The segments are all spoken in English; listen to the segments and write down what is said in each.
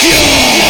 Fuel!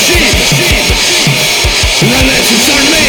Deep, deep. And then